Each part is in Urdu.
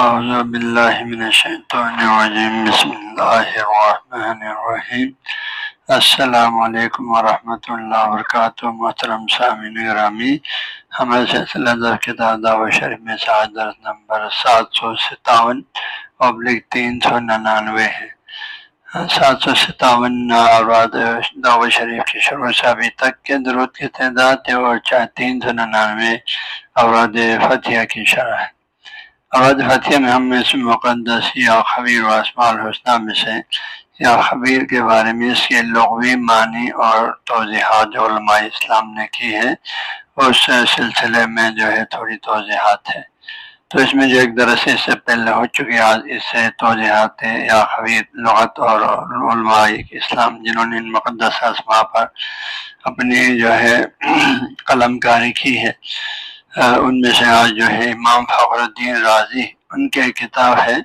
اعوذ باللہ من الشیطان الرجیم بسم اللہ الرحمن الرحیم السلام علیکم ورحمۃ اللہ وبرکاتہ محترم سامعین گرامی ہمارے سلسلہ در کتاب دعوت شریف میں سعد درس نمبر سات سو ستاون ابلک تین سو ننانوے ہے۔ سات سو ستاون اوراد دعوت شریف کی شروع سے ابھی تک کے درود کی تعداد ہے اور چاہے تین سو ننانوے اوراد فتح کی شرح ہے۔ اوراد فتح میں ہم اس مقدس یا خبیر و اسماع الحسنہ میں سے یا خبیر کے بارے میں اس کے لغوی معنی اور توضیحات جو علماء اسلام نے کی ہے اس سلسلے میں جو ہے تھوڑی توضیحات ہے تو اس میں جو ایک درس اس سے پہلے ہو چکی آج اس سے توجہات یا خبیر، لغت اور علماء اسلام جنہوں نے ان مقدس اسما پر اپنی جو ہے قلم کاری کی ہے۔ ان میں سے آج جو ہے امام فخر الدین راضی، ان کے کتاب ہے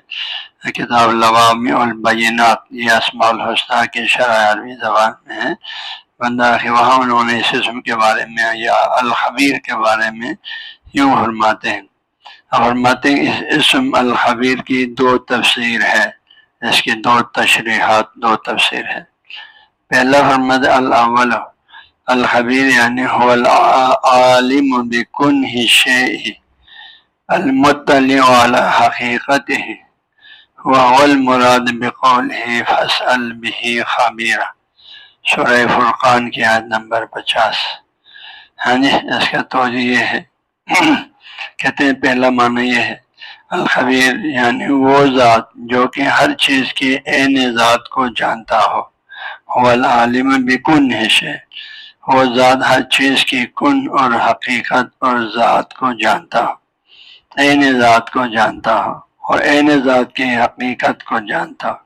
کتاب لوامی البینات، یہ اسماع الحسنہ کی شرح عربی زبان میں ہے بندہ وہاں انہوں نے اس اسم کے بارے میں یا الخبیر کے بارے میں یوں فرماتے ہیں۔ فرماتے ہیں، اس اسم الخبیر کی دو تفسیر ہے، اس کی دو تشریحات، دو تفسیر ہے۔ پہلا فرمد الاول الخبیر یعنی هو العالم بکن ہی شے المطلع على حقیقته، وهو المراد بقوله فاسأل به خبیرہ سورہ فرقان کی عید نمبر پچاس۔ ہاں جی اس کا توجہ یہ ہے۔ کہتے ہیں، پہلا معنی یہ ہے، الخبیر یعنی وہ ذات جو کہ ہر چیز کی عین ذات کو جانتا ہو۔ العالم بکن ہے وہ ذات ہر چیز کی کن اور حقیقت اور ذات کو جانتا۔ ہو عین ذات کو جانتا ہو اور عین ذات کی حقیقت کو جانتا۔ ہو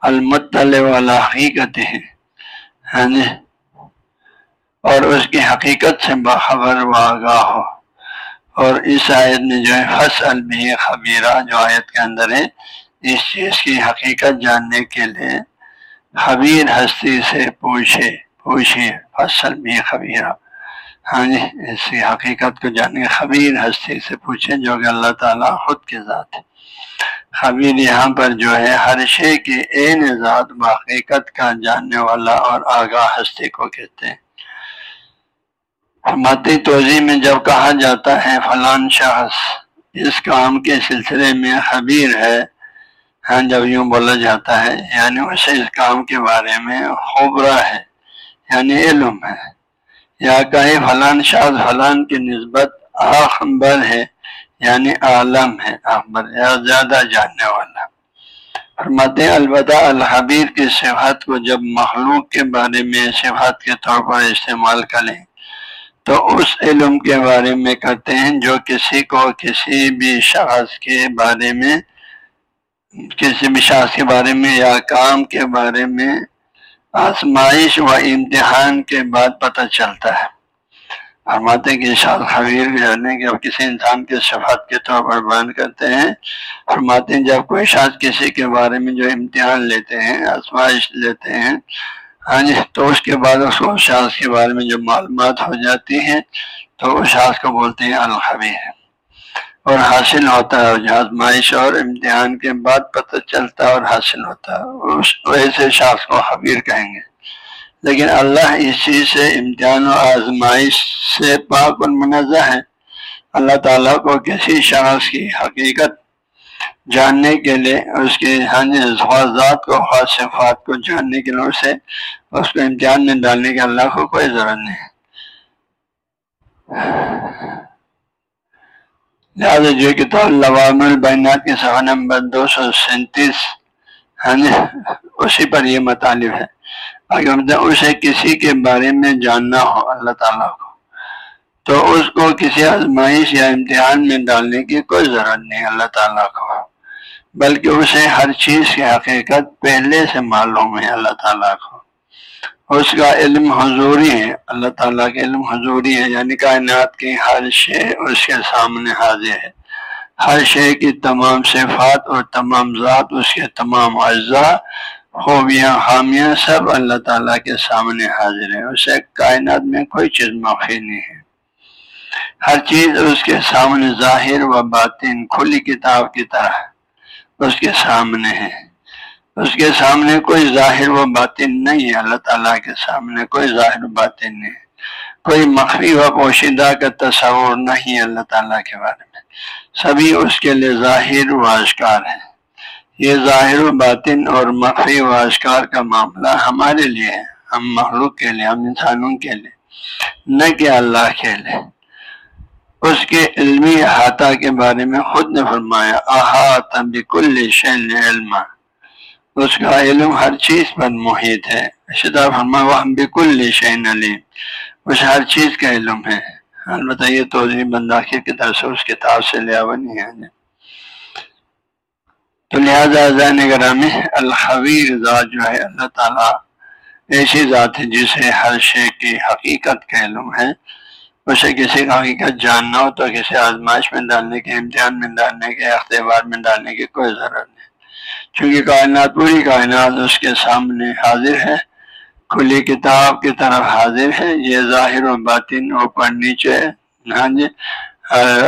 المطلع والا حقیقت ہے یعنی اور اس کی حقیقت سے باخبر و آگاہ ہو۔ اور اس آیت میں جو ہے فصل بھی خبیرہ جو آیت کے اندر ہے، اس چیز کی حقیقت جاننے کے لیے خبیر ہستی سے پوچھے۔ پوچھے فصل بھی خبیرہ ہاں جی اس کی حقیقت کو جاننے خبیر ہستی سے پوچھے جو کہ اللہ تعالیٰ خود کے ذات ہے۔ خبیر یہاں پر جو ہے، ہر شے کے عین ذات باقیقت کا جاننے والا اور آگاہ ہستی کو کہتے ہیں۔ ماتی توضیع میں جب کہا جاتا ہے فلان شخص، اس کام کے سلسلے میں خبیر ہے۔ ہاں جب یوں بولا جاتا ہے یعنی اسے اس کام کے بارے میں خبرہ ہے۔ یعنی علم ہے۔ یا کہیں فلان شخص فلان کی نسبت آخبر ہے یعنی عالم ہے احمد، یا زیادہ جاننے والا۔ فرماتے البتہ الحبیر کی صفات کو جب مخلوق کے بارے میں، صفات کے طور پر استعمال کریں، تو اس علم کے بارے میں کہتے ہیں جو کسی کو کسی بھی شخص کے بارے میں، کسی بھی شخص کے بارے میں یا کام کے بارے میں آزمائش و امتحان کے بعد پتہ چلتا ہے۔ فرماتے کہ شاخ خبیر جانے کہ کسی انسان کے شفات کے طور پر بیان کرتے ہیں۔ فرماتے ہیں جب کوئی شخص کسی کے بارے میں جو امتحان لیتے ہیں، آزمائش لیتے ہیں ہاں جی تو اس کے بعد اس کو شاخ کے بارے میں جو معلومات ہو جاتی ہیں، تو اس شاخ کو بولتے ہیں الخبی ہے اور حاصل ہوتا ہے آزمائش اور امتحان کے بعد پتہ چلتا ہے اور حاصل ہوتا ہے۔ اس ویسے شاخ کو خبیر کہیں گے۔ لیکن اللہ اس چیز سے امتحان و آزمائش سے پاک اور منظہ ہے اللہ تعالیٰ کو کسی شخص کی حقیقت جاننے کے لیے، اس کے ہاں خواصات کو، خاص صفات کو جاننے کے لیے اسے اس کو امتحان میں ڈالنے کے اللہ کو کوئی ضرورت نہیں۔ ہے لہٰذا جو کتاب لوام البینات کے صفحہ نمبر دو سو سینتیس یعنی اسی پر یہ مطالب ہے۔ اگر اسے کسی کے بارے میں جاننا ہو، اللہ تعالیٰ کو۔ تو اس کو کسی آزمائش یا امتحان میں ڈالنے کی کوئی ضرورت نہیں، اللہ تعالیٰ کو۔ بلکہ اسے ہر چیز کی حقیقت پہلے سے معلوم ہے، اللہ تعالیٰ کو۔ اس کا علم حضوری ہے۔ اللہ تعالیٰ کا علم حضوری ہے یعنی کائنات کی ہر شے اس کے سامنے حاضر ہے۔ ہر شے کی تمام صفات اور تمام ذات، اس کے تمام اجزاء، خوبیاں، خامیاں سب اللہ تعالیٰ کے سامنے حاضر ہے اسے کائنات میں کوئی چیز مخفی نہیں ہے۔ ہر چیز اس کے سامنے ظاہر و باطن، کھلی کتاب کی طرح اس کے سامنے ہے۔ اس کے سامنے کوئی ظاہر و باطن نہیں ہے۔ اللہ تعالیٰ کے سامنے کوئی ظاہر و باطن نہیں ہے۔ کوئی مخفی و پوشیدہ کا تصور نہیں اللہ تعالیٰ کے بارے میں۔ سبھی اس کے لیے ظاہر و اشکار ہے یہ ظاہر و باطن اور مخفی و اشکار کا معاملہ ہمارے لیے ہے۔ ہم مخلوق کے لیے، ہم انسانوں کے لیے۔ نہ کہ اللہ کے لیے۔ اس کے علمی احاطہ کے بارے میں خود نے فرمایا احاطہ بکل شیل علم اس کا علم ہر چیز پر محیط ہے۔ شدہ فرما وہ بکل شین علیم اس ہر چیز کا علم ہے۔ البتہ یہ تو بنداخر کی طرف اس کتاب سے لیا نہیں ہے۔ تو لہٰذا زین گرامی، الخبیر ذات جو ہے، اللہ تعالیٰ ایسی ذات ہے جسے ہر شے کی حقیقت کا علم ہے۔ اسے کسی کا حقیقت جاننا ہو تو کسی آزمائش میں ڈالنے کے، امتحان میں ڈالنے کے اختبار میں ڈالنے کی کوئی ضرورت نہیں۔ چونکہ کائنات پوری کائنات اس کے سامنے حاضر ہے، کھلی کتاب کی طرف حاضر ہے، یہ ظاہر و باطن اوپر نیچے ہاں جی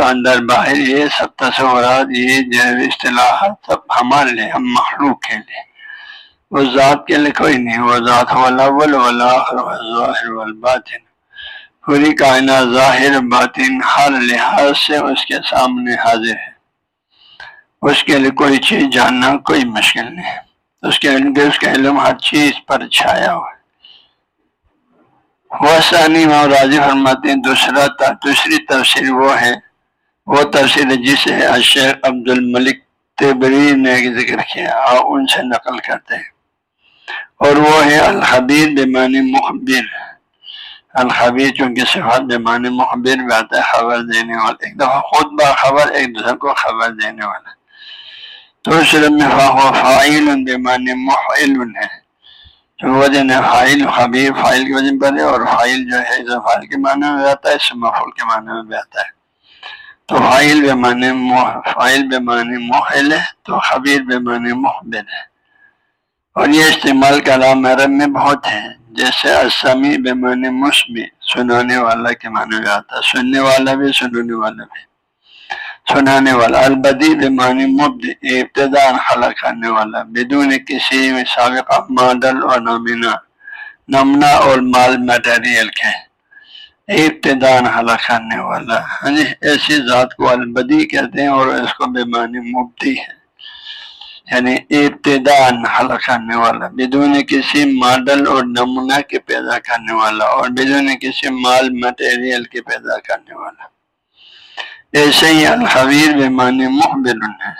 اندر باہر یہ سب تصورات، یہ جو اصطلاحات سب ہمارے لیے، ہم مخلوق کے لیے۔ وہ ذات کے لیے کوئی نہیں، وہ ذات ظاہر والباطن پوری کائنات ظاہر باطن ہر لحاظ سے اس کے سامنے حاضر ہے۔ اس کے لیے کوئی چیز جاننا کوئی مشکل نہیں اس کے علم اس کا علم ہر چیز پر چھایا ہوا وہ ثانی اور راضی فرماتے ہیں، دوسرا دوسری تفسیر وہ ہے۔ وہ تفسیر جسے اشیخ عبد الملک تبری نے ذکر کیا اور ان سے نقل کرتے ہیں۔ اور وہ ہے الحبیر بیمانی مخبر۔ الخبیر چونکہ صفات بیمانی مخبر بھی آتا ہے، خبر دینے والا ایک دفعہ خود باخبر ایک دوسرے کو خبر دینے والا تو شرم میں فائل بیمانی محل ہے تو وزن فائل، خبیر، فائل کے وزن پر ہے اور فائل جو ہے فائل کے معنی میں آتا ہے، اس مفول کے معنی میں بھی آتا ہے۔ تو فائل بے معنی فائل بے معنی محل ہے، تو خبیر بے معنی محبر ہے۔ اور یہ استعمال کلام عرب میں بہت ہے۔ جیسے اسمی بے معنی مسمی سنانے والا کے معنی میں آتا ہے، سننے والا بھی سنانے والا بھی۔ سنانے والا البدی بمانی مبد ابتدا خلق کرنے والا، بدون کسی میں سابقہ ماڈل اور نامنا نمنا اور مال میٹیریل کے ابتدان خلق کرنے والا۔ ہاں ایسی ذات کو البدی کہتے ہیں اور اس کو بیمانی مبدی ہے۔ یعنی ابتدان خلق کرنے والا، بدون کسی ماڈل اور نمونہ کے پیدا کرنے والا، اور بدون کسی مال مٹیریل کے پیدا کرنے والا۔ ایسے ہی الخبیر بے معنی محبل ہے۔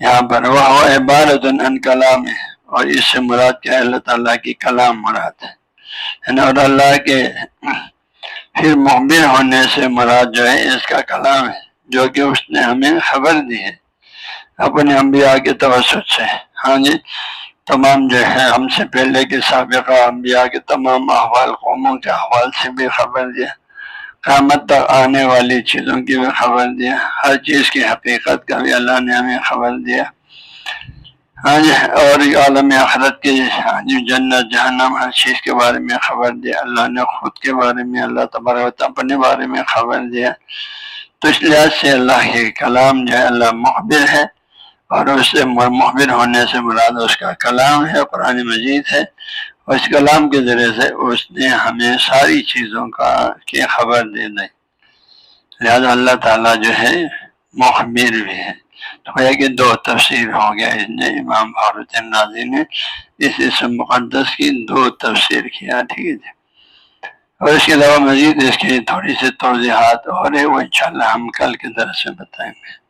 یہاں پر وہ عبارت ان کلام ہے اور اس سے مراد کیا اللہ تعالیٰ کی کلام مراد ہے۔ یعنی اور اللہ کے پھر محبر ہونے سے مراد جو ہے اس کا کلام ہے، جو کہ اس نے ہمیں خبر دی ہے۔ اپنے انبیاء کے توسط سے۔ ہاں جی تمام جو ہے ہم سے پہلے کے سابقہ انبیاء کے تمام احوال قوموں کے احوال سے بھی خبر دیا۔ قیامت تک آنے والی چیزوں کی بھی خبر دیا۔ ہر چیز کی حقیقت کا بھی اللہ نے ہمیں خبر دیا۔ ہاں جی اور عالم آخرت کے ہاں جنت، جہنم، ہر چیز کے بارے میں خبر دیا۔ اللہ نے خود کے بارے میں، اللہ تبارک اپنے بارے میں خبر دیا۔ تو اس لحاظ سے اللہ کے کلام جو ہے، اللہ محبر ہے۔ اور اس سے محبر ہونے سے مراد اس کا کلام ہے، قرآن مجید ہے۔ اس کلام کے ذریعے سے اس نے ہمیں ساری چیزوں کا کی خبر دے دی۔ لہٰذا اللہ تعالیٰ جو ہے مخبر بھی ہے۔ تو کہ دو تفسیر ہو گیا اس نے، امام فاروق نازی نے اس اسم مقدس کی دو تفسیر کیا، ٹھیک ہے جی۔ اور اس کے علاوہ مزید اس کی تھوڑی سی توضیحات اور ہے، وہ انشاءاللہ ہم کل کے درس میں بتائیں گے۔